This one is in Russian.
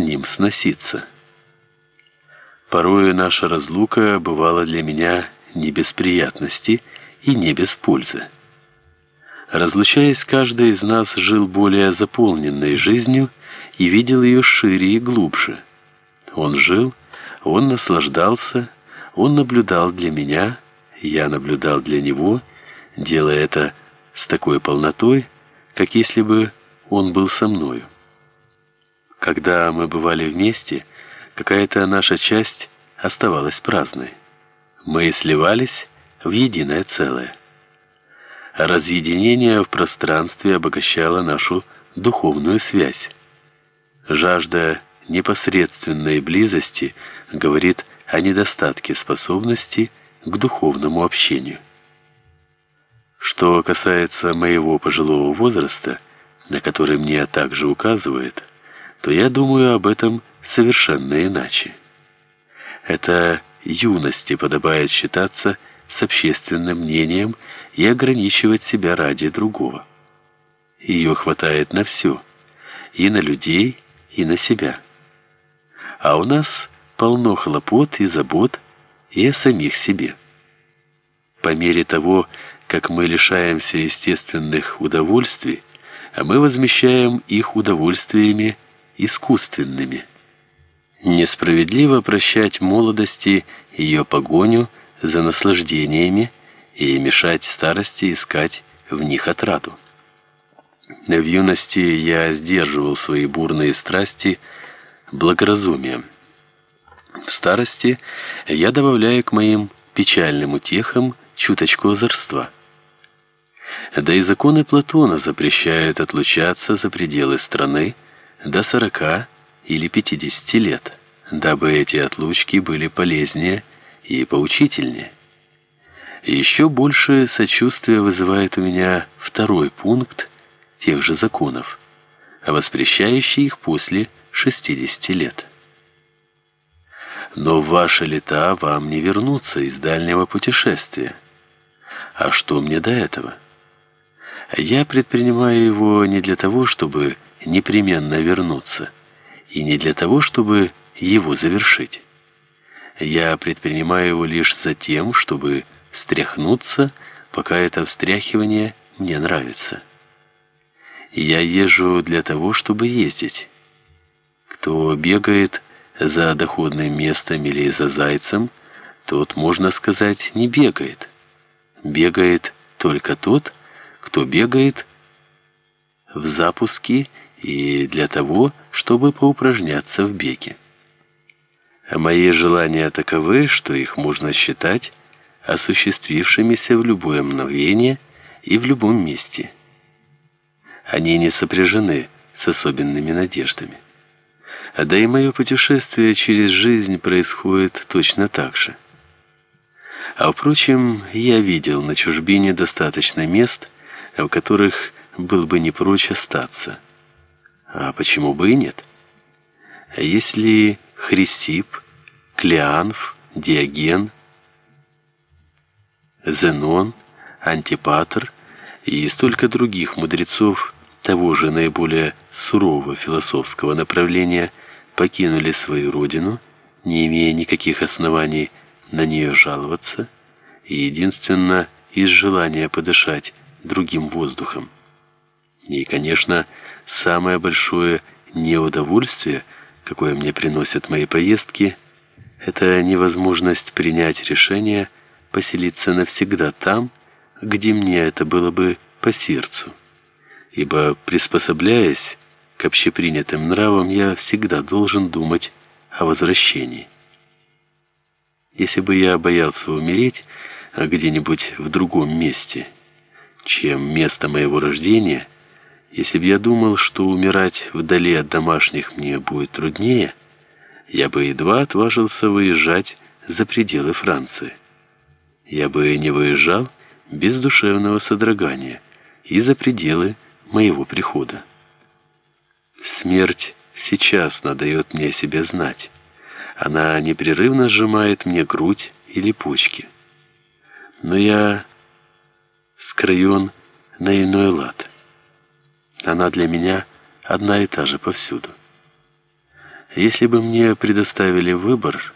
ним сноситься. Порою наша разлука бывала для меня не без приятности и не без пользы. Разлучаясь, каждый из нас жил более заполненной жизнью и видел ее шире и глубже. Он жил, он наслаждался, он наблюдал для меня, я наблюдал для него, делая это с такой полнотой, как если бы он был со мною. Когда мы бывали вместе, какая-то наша часть оставалась праздной. Мы сливались в единое целое. Разъединение в пространстве обогащало нашу духовную связь. Жажда непосредственной близости говорит о недостатке способности к духовному общению. Что касается моего пожилого возраста, на который мне также указывает, то я думаю об этом совершенно иначе. Это юности подобает считаться с общественным мнением и ограничивать себя ради другого. Ее хватает на все, и на людей, и на себя. А у нас полно хлопот и забот и о самих себе. По мере того, как мы лишаемся естественных удовольствий, а мы возмещаем их удовольствиями искусственными. Несправедливо прощать молодости ее погоню за наслаждениями и мешать старости искать в них отраду. В юности я сдерживал свои бурные страсти благоразумием. В старости я добавляю к моим печальным утехам чуточку озорства. Да и законы Платона запрещают отлучаться за пределы страны до 40 или 50 лет, дабы эти отлучки были полезнее и поучительнее. еще больше сочувствия вызывает у меня второй пункт тех же законов, воспрещающий их после 60 лет. Но в ваши лета вам не вернуться из дальнего путешествия. А что мне до этого? Я предпринимаю его не для того, чтобы непременно вернуться, и не для того, чтобы его завершить. Я предпринимаю его лишь за тем, чтобы встряхнуться, пока это встряхивание мне нравится. Я езжу для того, чтобы ездить. Кто бегает за доходным местом или за зайцем, тот, можно сказать, не бегает. Бегает только тот, кто бегает в запуске и для того, чтобы поупражняться в беге. А мои желания таковы, что их можно считать осуществившимися в любое мгновение и в любом месте. Они не сопряжены с особенными надеждами. А да и мое путешествие через жизнь происходит точно так же. А впрочем, я видел на чужбине достаточно мест, в которых был бы не прочь остаться. А почему бы и нет? Если Хрисип, Клеанф, Диоген, Зенон, Антипатр и столько других мудрецов того же наиболее сурового философского направления покинули свою родину, не имея никаких оснований на нее жаловаться, и единственно из желания подышать другим воздухом. И, конечно, самое большое неудовольствие, какое мне приносят мои поездки, это невозможность принять решение поселиться навсегда там, где мне это было бы по сердцу. Ибо приспособляясь к общепринятым нравам, я всегда должен думать о возвращении. Если бы я боялся умереть где-нибудь в другом месте, чем место моего рождения, если бы я думал, что умирать вдали от домашних мне будет труднее, я бы едва отважился выезжать за пределы Франции. Я бы не выезжал без душевного содрогания и за пределы моего прихода. Смерть сейчас надает мне себе знать. Она непрерывно сжимает мне грудь или почки. Но я скроен на иной лад. Она для меня одна и та же повсюду. Если бы мне предоставили выбор,